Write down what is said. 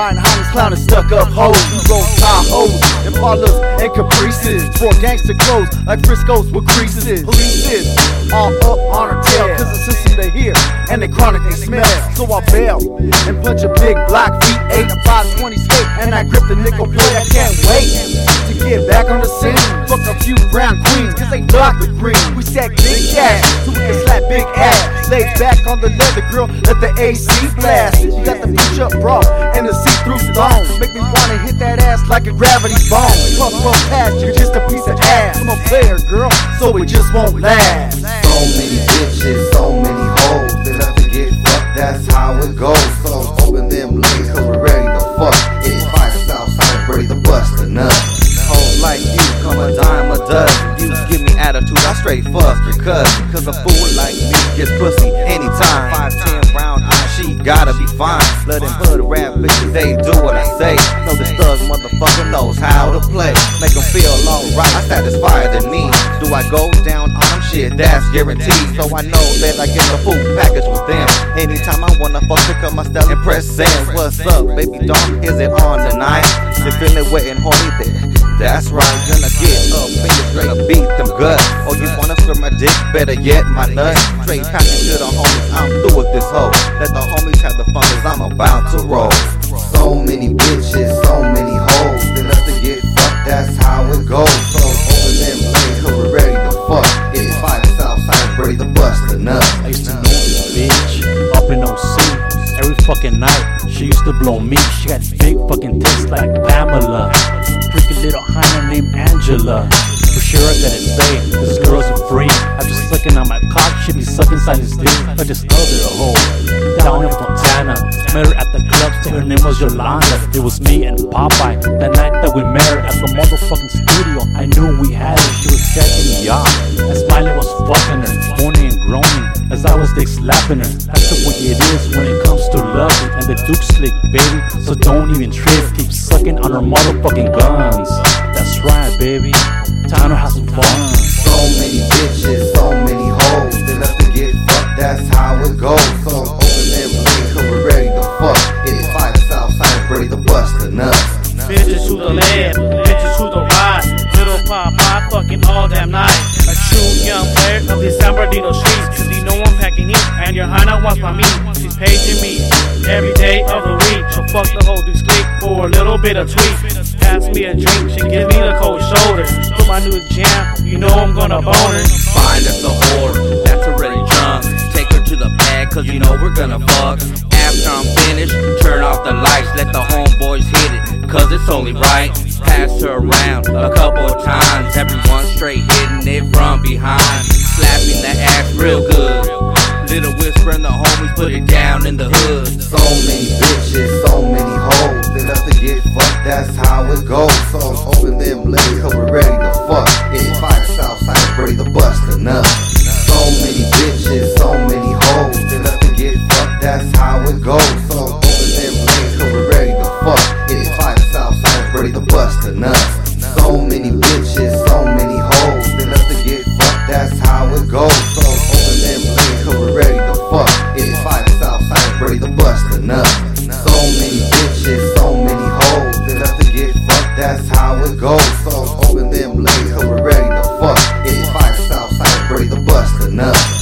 buying Hollies, clowning stuck up hoes. We roll Tahoes, Impalas, and Caprices. For gangster clothes, like Frisco's with creases. Police is all up on her tail, cause the system they hear, and they chronically smell. So I bail and punch a big block V8, a 520 skate, and I grip the nickel plate. I can't wait to get back on the scene. Fuck a few brown queens, cause they love the green. We stack big cash, so we can slap big ass. Lay back on the leather grill, let the AC blast. You got the push up bra and the see through thong. Make me wanna hit that ass like a gravity bomb. Puff, puff past, you're just a piece of ass. I'm a player, girl, so it just won't last. So many bitches, so many hoes. Love to get fucked, that's how it goes. Fuck your cousin. Cause a fool like me gets pussy anytime. Five, ten brown eyes, she gotta be fine. Blood and hood rap bitches, they do what I say. Know this thug motherfucker knows how to play. Make them feel alright, I satisfy the need. Do I go down on? Shit, that's guaranteed. So I know that I get the full package with them. Anytime I wanna fuck, pick up my style and press send. What's up, baby doll? Is it on tonight? You feeling wet and horny there? That's right, gonna get up your gonna beat them guts. Dick, better yet, my nuts. Straight packing to the homies, I'm through with this hoe. Let the homies have the fun, cause I'm about to roll. So many bitches, so many hoes. They love to get fucked, that's how it goes. So open them legs, cause we're ready to fuck. It's five Southside, ready to bust a nut. I used to know this bitch up in OC every fucking night. She used to blow me. She got big fucking tits like Pamela. Freaky little hyena named Angela. Sure I gotta say, this girl's a freak. After sucking on my cock, she be sucking Simon's dick like this other hoe. Oh, down in Fontana, met her at the club, her name was Yolanda. It was me and Popeye. That night that we met at the motherfucking studio, I knew we had it. She was checking me out, and Smiley was fucking her, moaning and groaning as I was dick slapping her. That's the way it is when it comes to loving, and the Dukes Click, baby. So don't even trip, keep sucking on her motherfucking guns. And wants my meat. She's paging me every day of the week. She'll fuck the whole clique for a little bit of tweak. Pass me a drink, she gives me the cold shoulder. Put my new jam, you know I'm gonna bone her. Find us a whore that's already drunk. Take her to the bag, cause you know we're gonna fuck. After I'm finished, turn off the lights, let the homeboys hit it, cause it's only right. Pass her around a couple of times, everyone straight hitting it from behind. Slapping the ass real good. Put it down in the hood. So many bitches, so many hoes. Love to get fucked, that's how it goes. So open them legs, cause we're ready that's how it goes. So open them legs, cause we're ready to fuck. It's five Southside, ready to bust a nut.